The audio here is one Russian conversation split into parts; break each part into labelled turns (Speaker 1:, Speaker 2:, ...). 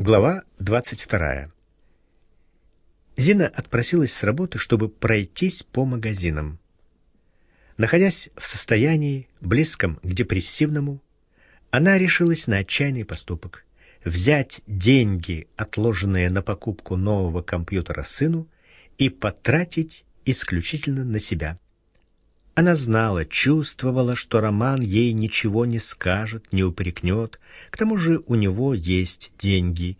Speaker 1: Глава 22. Зина отпросилась с работы, чтобы пройтись по магазинам. Находясь в состоянии, близком к депрессивному, она решилась на отчаянный поступок — взять деньги, отложенные на покупку нового компьютера сыну, и потратить исключительно на себя. Она знала, чувствовала, что Роман ей ничего не скажет, не упрекнет. К тому же у него есть деньги.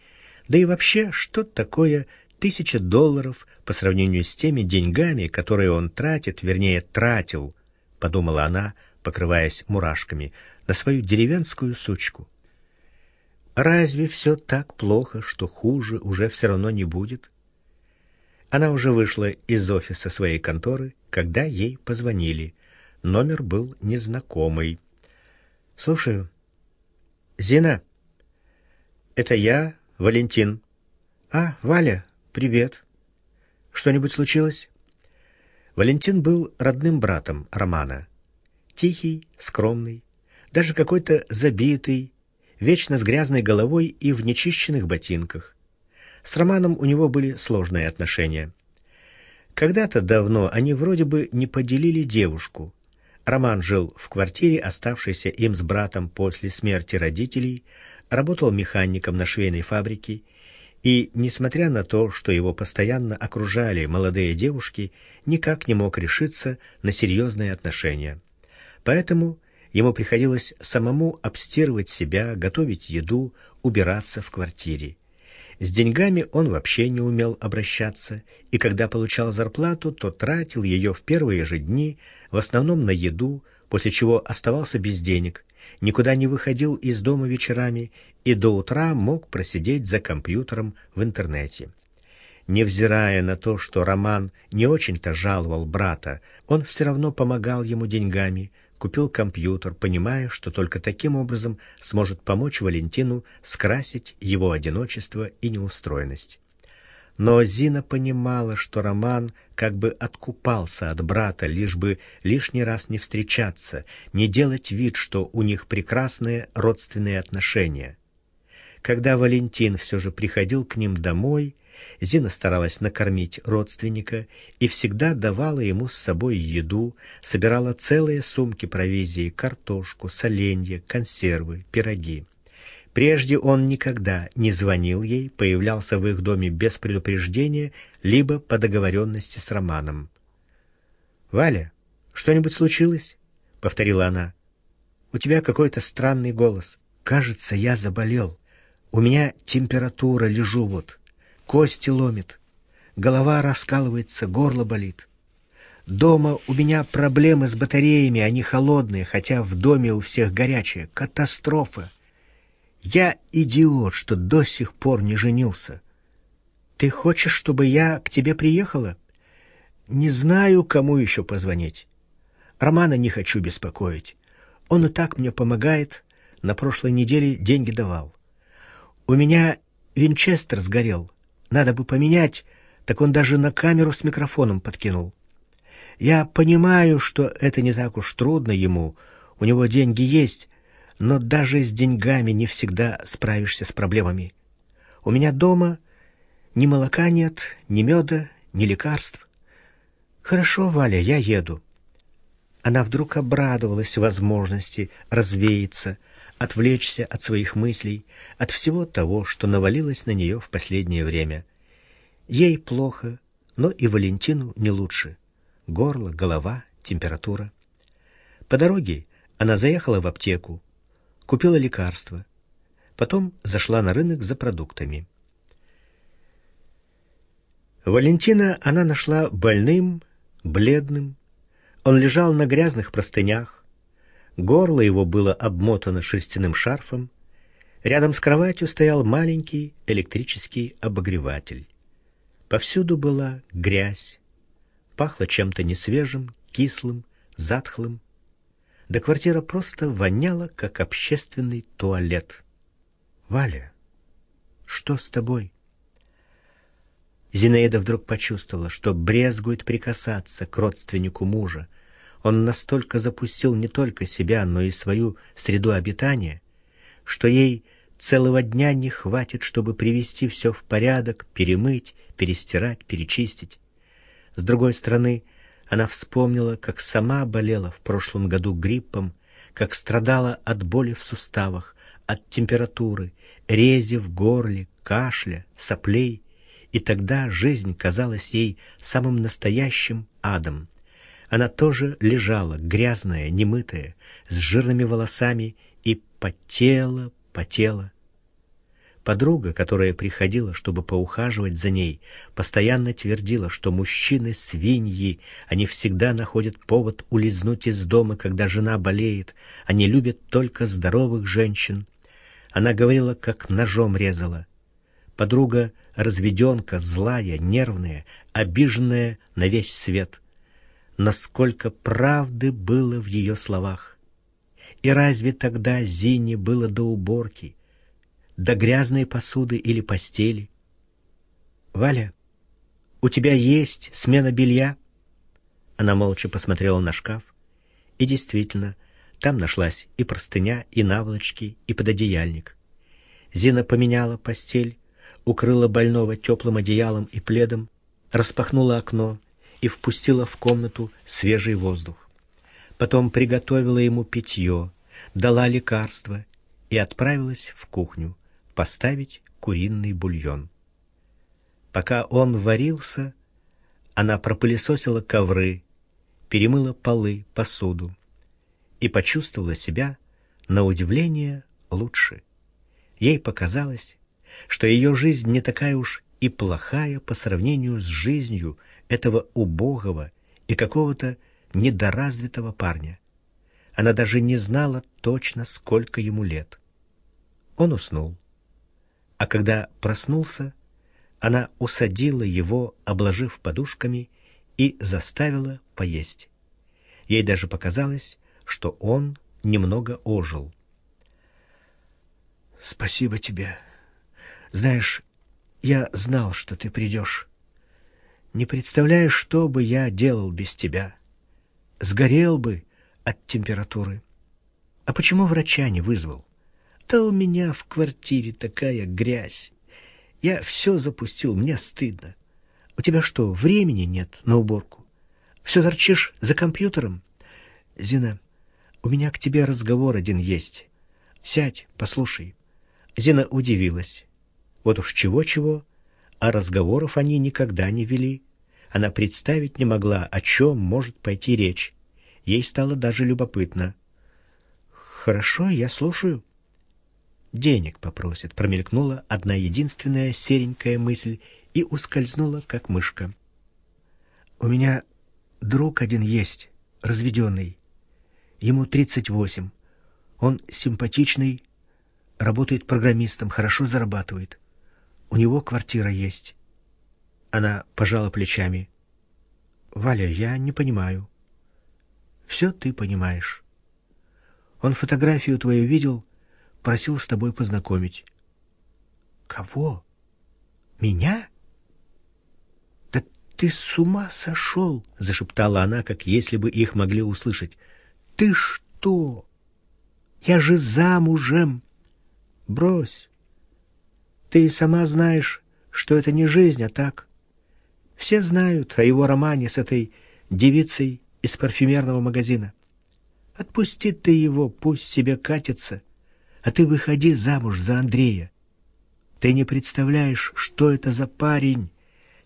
Speaker 1: Да и вообще, что такое тысяча долларов по сравнению с теми деньгами, которые он тратит, вернее, тратил, подумала она, покрываясь мурашками, на свою деревенскую сучку. Разве все так плохо, что хуже уже все равно не будет? Она уже вышла из офиса своей конторы, когда ей позвонили. Номер был незнакомый. «Слушаю». «Зина». «Это я, Валентин». «А, Валя, привет. Что-нибудь случилось?» Валентин был родным братом Романа. Тихий, скромный, даже какой-то забитый, вечно с грязной головой и в нечищенных ботинках. С Романом у него были сложные отношения. Когда-то давно они вроде бы не поделили девушку. Роман жил в квартире, оставшейся им с братом после смерти родителей, работал механиком на швейной фабрике и, несмотря на то, что его постоянно окружали молодые девушки, никак не мог решиться на серьезные отношения. Поэтому ему приходилось самому обстирывать себя, готовить еду, убираться в квартире. С деньгами он вообще не умел обращаться, и когда получал зарплату, то тратил ее в первые же дни, в основном на еду, после чего оставался без денег, никуда не выходил из дома вечерами и до утра мог просидеть за компьютером в интернете. Невзирая на то, что Роман не очень-то жаловал брата, он все равно помогал ему деньгами, купил компьютер, понимая, что только таким образом сможет помочь Валентину скрасить его одиночество и неустроенность. Но Зина понимала, что Роман как бы откупался от брата, лишь бы лишний раз не встречаться, не делать вид, что у них прекрасные родственные отношения. Когда Валентин все же приходил к ним домой, Зина старалась накормить родственника и всегда давала ему с собой еду, собирала целые сумки провизии, картошку, соленья, консервы, пироги. Прежде он никогда не звонил ей, появлялся в их доме без предупреждения, либо по договоренности с Романом. «Валя, что-нибудь случилось?» — повторила она. «У тебя какой-то странный голос. Кажется, я заболел. У меня температура, лежу вот кости ломит, голова раскалывается, горло болит. Дома у меня проблемы с батареями, они холодные, хотя в доме у всех горячие. Катастрофа. Я идиот, что до сих пор не женился. Ты хочешь, чтобы я к тебе приехала? Не знаю, кому еще позвонить. Романа не хочу беспокоить. Он и так мне помогает. На прошлой неделе деньги давал. У меня винчестер сгорел. Надо бы поменять, так он даже на камеру с микрофоном подкинул. Я понимаю, что это не так уж трудно ему, у него деньги есть, но даже с деньгами не всегда справишься с проблемами. У меня дома ни молока нет, ни меда, ни лекарств. Хорошо, Валя, я еду. Она вдруг обрадовалась возможности развеяться, отвлечься от своих мыслей, от всего того, что навалилось на нее в последнее время. Ей плохо, но и Валентину не лучше. Горло, голова, температура. По дороге она заехала в аптеку, купила лекарства, потом зашла на рынок за продуктами. Валентина она нашла больным, бледным. Он лежал на грязных простынях, Горло его было обмотано шерстяным шарфом. Рядом с кроватью стоял маленький электрический обогреватель. Повсюду была грязь. Пахло чем-то несвежим, кислым, затхлым. Да квартира просто воняла, как общественный туалет. «Валя, что с тобой?» Зинаида вдруг почувствовала, что брезгует прикасаться к родственнику мужа, он настолько запустил не только себя, но и свою среду обитания, что ей целого дня не хватит, чтобы привести все в порядок, перемыть, перестирать, перечистить. С другой стороны, она вспомнила, как сама болела в прошлом году гриппом, как страдала от боли в суставах, от температуры, рези в горле, кашля, соплей, и тогда жизнь казалась ей самым настоящим адом. Она тоже лежала, грязная, немытая, с жирными волосами, и потела, потела. Подруга, которая приходила, чтобы поухаживать за ней, постоянно твердила, что мужчины свиньи, они всегда находят повод улизнуть из дома, когда жена болеет, они любят только здоровых женщин. Она говорила, как ножом резала. Подруга разведенка, злая, нервная, обиженная на весь свет. Насколько правды было в ее словах. И разве тогда Зине было до уборки, до грязной посуды или постели? «Валя, у тебя есть смена белья?» Она молча посмотрела на шкаф, и действительно, там нашлась и простыня, и наволочки, и пододеяльник. Зина поменяла постель, укрыла больного теплым одеялом и пледом, распахнула окно и впустила в комнату свежий воздух. Потом приготовила ему питье, дала лекарство и отправилась в кухню поставить куриный бульон. Пока он варился, она пропылесосила ковры, перемыла полы, посуду и почувствовала себя, на удивление, лучше. Ей показалось, что ее жизнь не такая уж и плохая по сравнению с жизнью этого убогого и какого-то недоразвитого парня. Она даже не знала точно, сколько ему лет. Он уснул. А когда проснулся, она усадила его, обложив подушками, и заставила поесть. Ей даже показалось, что он немного ожил. «Спасибо тебе», знаешь, я знал, что ты придешь. Не представляешь, что бы я делал без тебя. Сгорел бы от температуры. А почему врача не вызвал? Да у меня в квартире такая грязь. Я все запустил, мне стыдно. У тебя что, времени нет на уборку? Все торчишь за компьютером? Зина, у меня к тебе разговор один есть. Сядь, послушай. Зина удивилась. Вот уж чего-чего, а разговоров они никогда не вели. Она представить не могла, о чем может пойти речь. Ей стало даже любопытно. «Хорошо, я слушаю». «Денег попросит», — промелькнула одна единственная серенькая мысль и ускользнула, как мышка. «У меня друг один есть, разведенный. Ему тридцать восемь. Он симпатичный, работает программистом, хорошо зарабатывает. У него квартира есть. Она пожала плечами. Валя, я не понимаю. Все ты понимаешь. Он фотографию твою видел, просил с тобой познакомить. Кого? Меня? Да ты с ума сошел, зашептала она, как если бы их могли услышать. Ты что? Я же замужем. Брось. Ты сама знаешь, что это не жизнь, а так. Все знают о его романе с этой девицей из парфюмерного магазина. Отпусти ты его, пусть себе катится, а ты выходи замуж за Андрея. Ты не представляешь, что это за парень,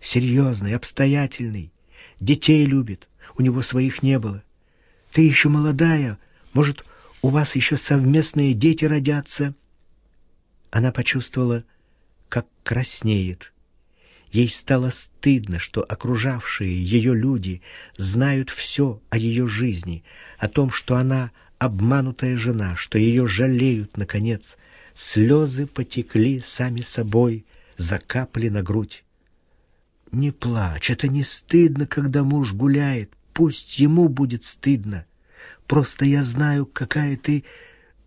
Speaker 1: серьезный, обстоятельный, детей любит, у него своих не было. Ты еще молодая, может, у вас еще совместные дети родятся. Она почувствовала, как краснеет. Ей стало стыдно, что окружавшие ее люди знают все о ее жизни, о том, что она обманутая жена, что ее жалеют, наконец. Слезы потекли сами собой, закапали на грудь. «Не плачь, это не стыдно, когда муж гуляет. Пусть ему будет стыдно. Просто я знаю, какая ты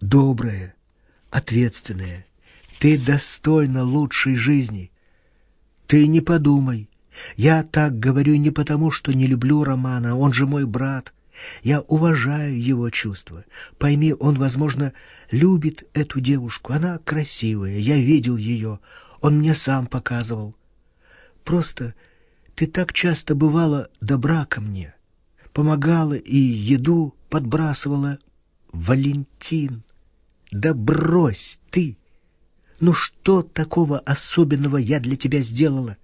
Speaker 1: добрая, ответственная. Ты достойна лучшей жизни. Ты не подумай. Я так говорю не потому, что не люблю Романа, он же мой брат. Я уважаю его чувства. Пойми, он, возможно, любит эту девушку. Она красивая, я видел ее. Он мне сам показывал. Просто ты так часто бывала добра ко мне. Помогала и еду подбрасывала. Валентин, да брось ты! Ну что такого особенного я для тебя сделала?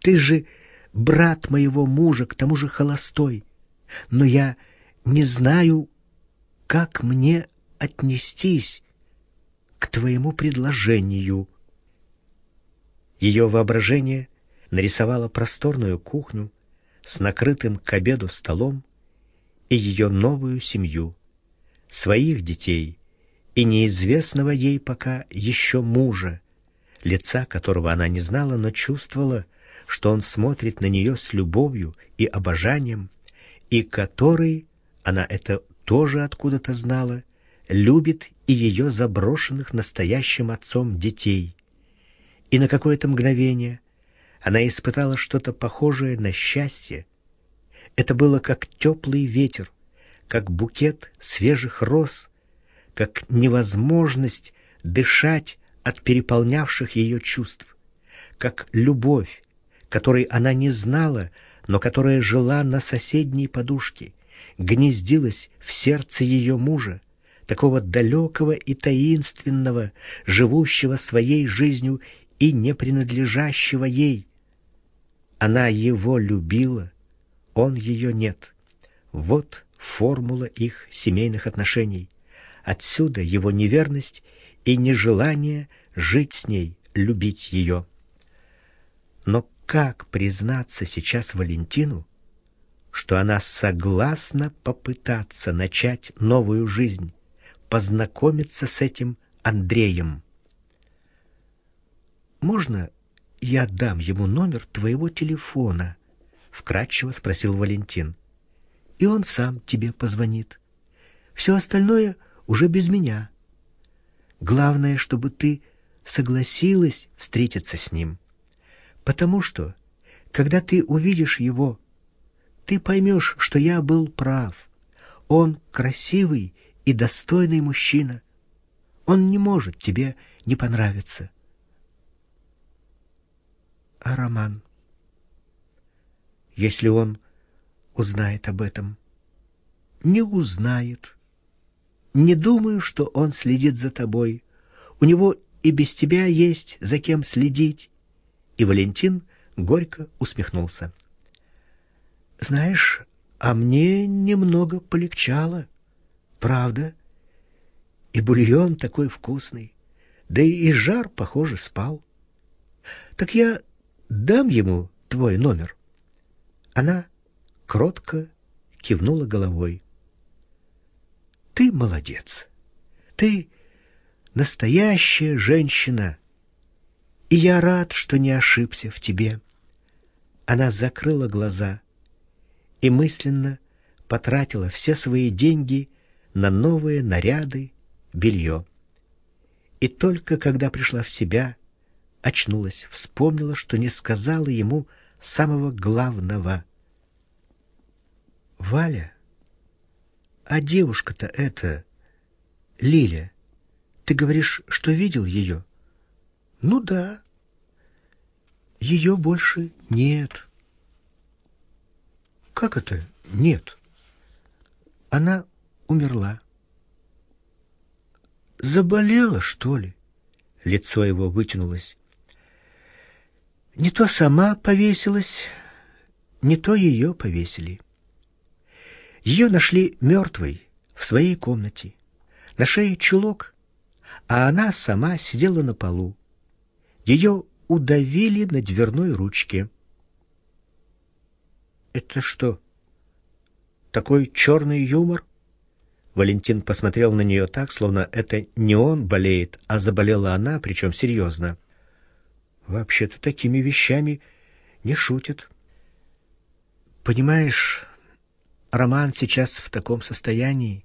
Speaker 1: Ты же брат моего мужа, к тому же холостой но я не знаю, как мне отнестись к твоему предложению. Ее воображение нарисовало просторную кухню с накрытым к обеду столом и ее новую семью, своих детей и неизвестного ей пока еще мужа, лица которого она не знала, но чувствовала, что он смотрит на нее с любовью и обожанием, и который, она это тоже откуда-то знала, любит и ее заброшенных настоящим отцом детей. И на какое-то мгновение она испытала что-то похожее на счастье. Это было как теплый ветер, как букет свежих роз, как невозможность дышать от переполнявших ее чувств, как любовь, которой она не знала, но которая жила на соседней подушке, гнездилась в сердце ее мужа, такого далекого и таинственного, живущего своей жизнью и не принадлежащего ей. Она его любила, он ее нет. Вот формула их семейных отношений. Отсюда его неверность и нежелание жить с ней, любить ее. Но как признаться сейчас Валентину, что она согласна попытаться начать новую жизнь, познакомиться с этим Андреем? «Можно я дам ему номер твоего телефона?» — вкратчиво спросил Валентин. «И он сам тебе позвонит. Все остальное уже без меня. Главное, чтобы ты согласилась встретиться с ним». Потому что, когда ты увидишь его, ты поймешь, что я был прав. Он красивый и достойный мужчина. Он не может тебе не понравиться. А Роман? Если он узнает об этом, не узнает. Не думаю, что он следит за тобой. У него и без тебя есть за кем следить и Валентин горько усмехнулся. «Знаешь, а мне немного полегчало, правда? И бульон такой вкусный, да и жар, похоже, спал. Так я дам ему твой номер». Она кротко кивнула головой. «Ты молодец. Ты настоящая женщина» И я рад, что не ошибся в тебе. Она закрыла глаза и мысленно потратила все свои деньги на новые наряды, белье. И только когда пришла в себя, очнулась, вспомнила, что не сказала ему самого главного. «Валя, а девушка-то эта, Лиля, ты говоришь, что видел ее?» Ну да. Ее больше нет. Как это нет? Она умерла. Заболела, что ли? Лицо его вытянулось. Не то сама повесилась, не то ее повесили. Ее нашли мертвой в своей комнате. На шее чулок, а она сама сидела на полу. Ее удавили на дверной ручке. «Это что, такой черный юмор?» Валентин посмотрел на нее так, словно это не он болеет, а заболела она, причем серьезно. «Вообще-то такими вещами не шутят. Понимаешь, Роман сейчас в таком состоянии.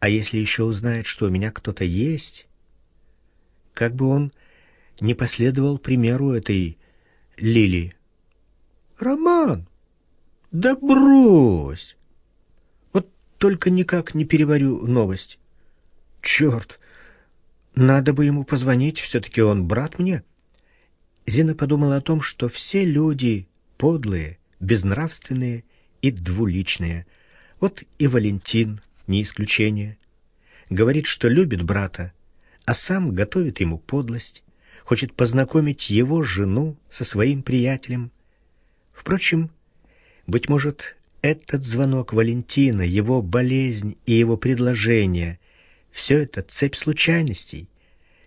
Speaker 1: А если еще узнает, что у меня кто-то есть, как бы он не последовал примеру этой Лили. «Роман, Да брось! Вот только никак не переварю новость. Черт! Надо бы ему позвонить, все-таки он брат мне. Зина подумала о том, что все люди подлые, безнравственные и двуличные. Вот и Валентин не исключение. Говорит, что любит брата, а сам готовит ему подлость, хочет познакомить его жену со своим приятелем. Впрочем, быть может, этот звонок Валентина, его болезнь и его предложение — все это цепь случайностей,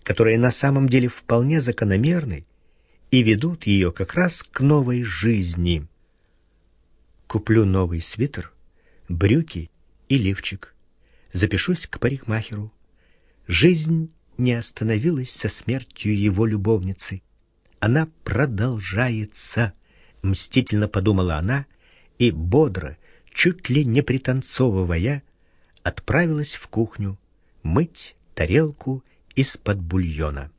Speaker 1: которые на самом деле вполне закономерны и ведут ее как раз к новой жизни. Куплю новый свитер, брюки и лифчик. Запишусь к парикмахеру. Жизнь не остановилась со смертью его любовницы. Она продолжается, мстительно подумала она и бодро, чуть ли не пританцовывая, отправилась в кухню мыть тарелку из-под бульона.